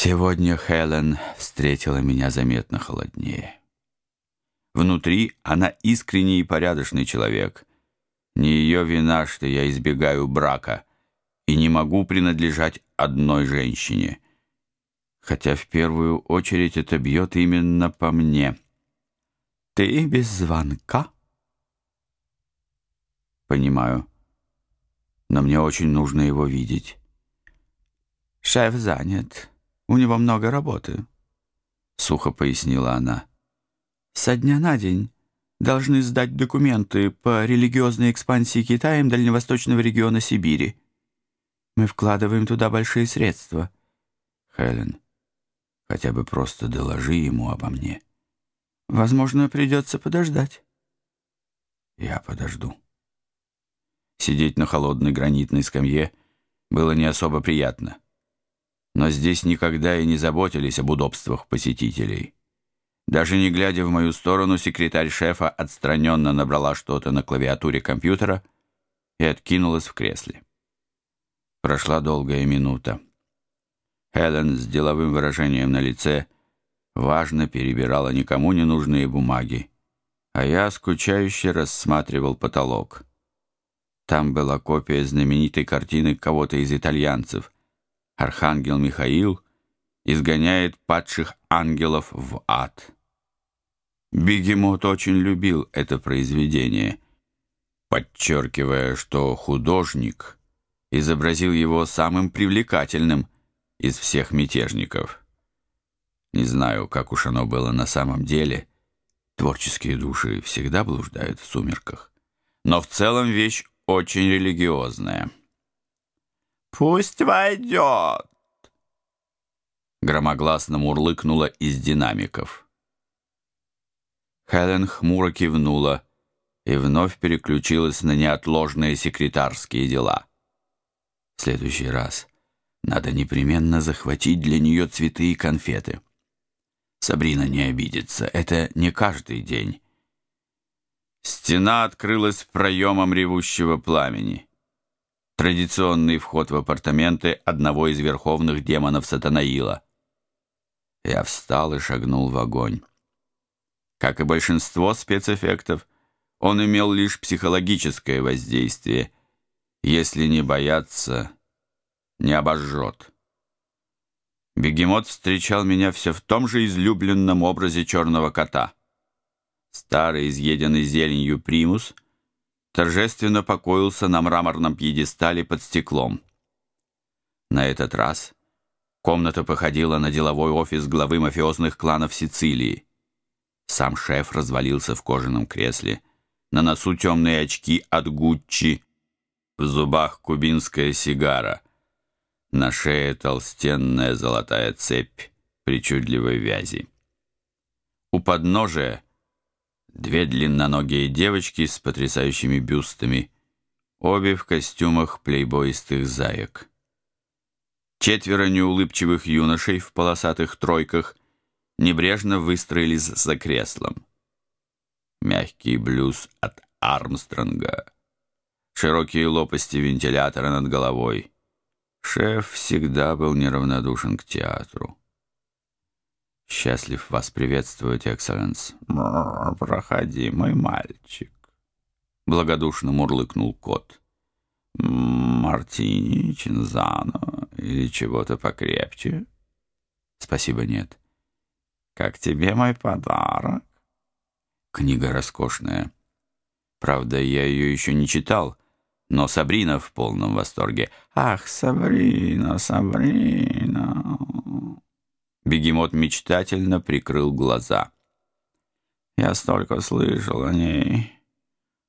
Сегодня Хелен встретила меня заметно холоднее. Внутри она искренний и порядочный человек. Не ее вина, что я избегаю брака и не могу принадлежать одной женщине. Хотя в первую очередь это бьет именно по мне. «Ты без звонка?» «Понимаю. Но мне очень нужно его видеть». «Шеф занят». У него много работы», — сухо пояснила она. «Со дня на день должны сдать документы по религиозной экспансии Китая и дальневосточного региона Сибири. Мы вкладываем туда большие средства». «Хелен, хотя бы просто доложи ему обо мне». «Возможно, придется подождать». «Я подожду». Сидеть на холодной гранитной скамье было не особо приятно но здесь никогда и не заботились об удобствах посетителей. Даже не глядя в мою сторону, секретарь шефа отстраненно набрала что-то на клавиатуре компьютера и откинулась в кресле. Прошла долгая минута. Хелен с деловым выражением на лице важно перебирала никому не нужные бумаги, а я скучающе рассматривал потолок. Там была копия знаменитой картины кого-то из итальянцев — архангел Михаил изгоняет падших ангелов в ад. Бегемот очень любил это произведение, подчеркивая, что художник изобразил его самым привлекательным из всех мятежников. Не знаю, как уж оно было на самом деле. Творческие души всегда блуждают в сумерках. Но в целом вещь очень религиозная. «Пусть войдет!» Громогласно мурлыкнула из динамиков. Хелен хмуро кивнула и вновь переключилась на неотложные секретарские дела. В следующий раз надо непременно захватить для нее цветы и конфеты. Сабрина не обидится, это не каждый день. Стена открылась проемом ревущего пламени традиционный вход в апартаменты одного из верховных демонов Сатанаила. Я встал и шагнул в огонь. Как и большинство спецэффектов, он имел лишь психологическое воздействие. Если не бояться, не обожжет. Бегемот встречал меня все в том же излюбленном образе черного кота. Старый, изъеденный зеленью примус — торжественно покоился на мраморном пьедестале под стеклом. На этот раз комната походила на деловой офис главы мафиозных кланов Сицилии. Сам шеф развалился в кожаном кресле, на носу темные очки от Гуччи, в зубах кубинская сигара, на шее толстенная золотая цепь причудливой вязи. У подножия Две длинноногие девочки с потрясающими бюстами, обе в костюмах плейбоистых заек. Четверо неулыбчивых юношей в полосатых тройках небрежно выстроились за креслом. Мягкий блюз от Армстронга, широкие лопасти вентилятора над головой. Шеф всегда был неравнодушен к театру. «Счастлив вас приветствовать, экселленс». «Проходи, мой мальчик», — благодушно мурлыкнул кот. «Мартини, чинзано или чего-то покрепче?» «Спасибо, нет». «Как тебе мой подарок?» «Книга роскошная. Правда, я ее еще не читал, но Сабрина в полном восторге». «Ах, Сабрина, Сабрина!» Бегемот мечтательно прикрыл глаза. «Я столько слышал о ней,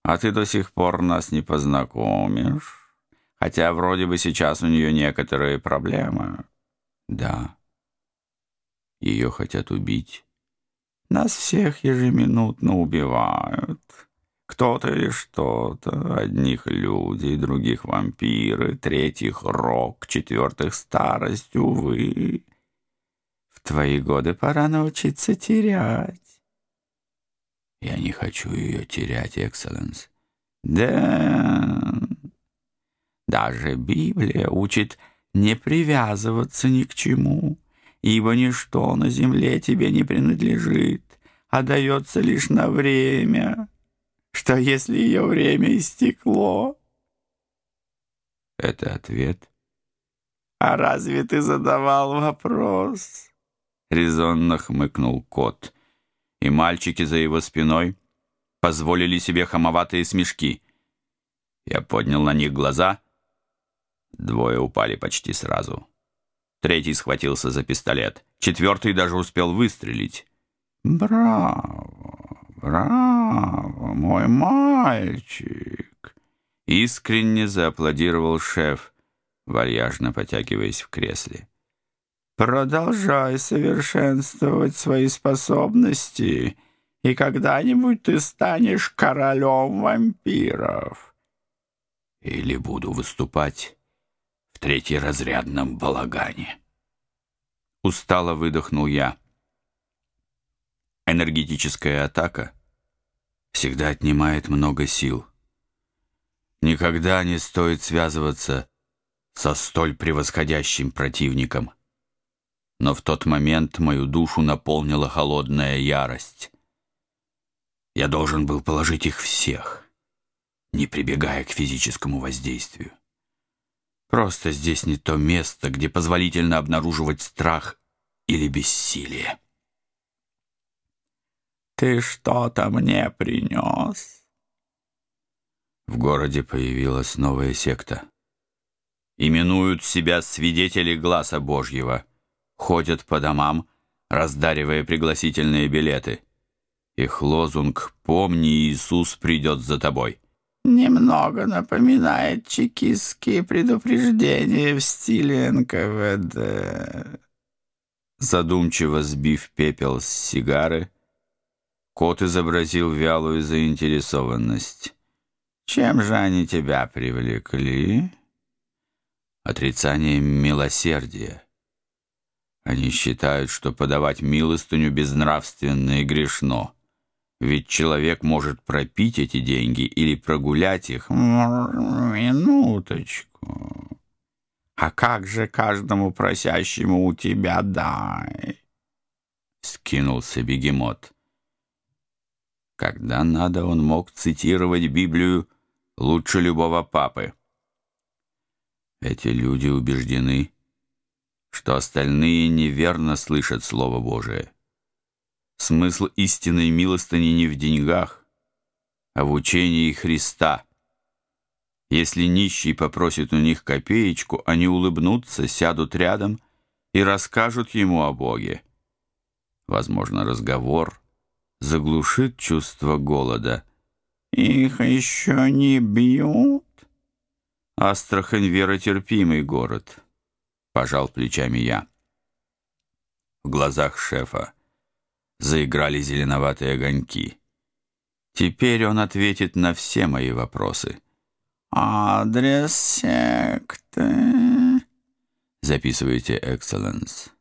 а ты до сих пор нас не познакомишь, хотя вроде бы сейчас у нее некоторые проблемы». «Да, ее хотят убить». «Нас всех ежеминутно убивают». Кто-то или что-то, одних люди, других вампиры, третьих рок, четвертых старость, увы твои годы пора научиться терять. Я не хочу ее терять, экселленс. Да, даже Библия учит не привязываться ни к чему, ибо ничто на земле тебе не принадлежит, а дается лишь на время, что если ее время истекло...» Это ответ. «А разве ты задавал вопрос?» Резонно хмыкнул кот, и мальчики за его спиной позволили себе хамоватые смешки. Я поднял на них глаза. Двое упали почти сразу. Третий схватился за пистолет. Четвертый даже успел выстрелить. «Браво, браво, мой мальчик!» Искренне зааплодировал шеф, вальяжно потягиваясь в кресле. «Продолжай совершенствовать свои способности, и когда-нибудь ты станешь королем вампиров». «Или буду выступать в третьеразрядном балагане». Устало выдохнул я. Энергетическая атака всегда отнимает много сил. Никогда не стоит связываться со столь превосходящим противником. Но в тот момент мою душу наполнила холодная ярость. Я должен был положить их всех, не прибегая к физическому воздействию. Просто здесь не то место, где позволительно обнаруживать страх или бессилие. «Ты что-то мне принес?» В городе появилась новая секта. Именуют себя свидетели глаза Божьего. Ходят по домам, раздаривая пригласительные билеты. Их лозунг «Помни, Иисус придет за тобой». Немного напоминает чекистские предупреждения в стиле НКВД. Задумчиво сбив пепел с сигары, Кот изобразил вялую заинтересованность. «Чем же они тебя привлекли?» «Отрицанием милосердия. Они считают, что подавать милостыню безнравственно и грешно. Ведь человек может пропить эти деньги или прогулять их». «Минуточку. А как же каждому просящему у тебя дай?» Скинулся бегемот. Когда надо, он мог цитировать Библию лучше любого папы. Эти люди убеждены, что остальные неверно слышат Слово Божие. Смысл истинной милостыни не в деньгах, а в учении Христа. Если нищий попросит у них копеечку, они улыбнутся, сядут рядом и расскажут ему о Боге. Возможно, разговор заглушит чувство голода. «Их еще не бьют?» «Астрахань — веротерпимый город», — пожал плечами я. В глазах шефа заиграли зеленоватые огоньки. Теперь он ответит на все мои вопросы. «Адрес секты?» Записывайте, Экселленс.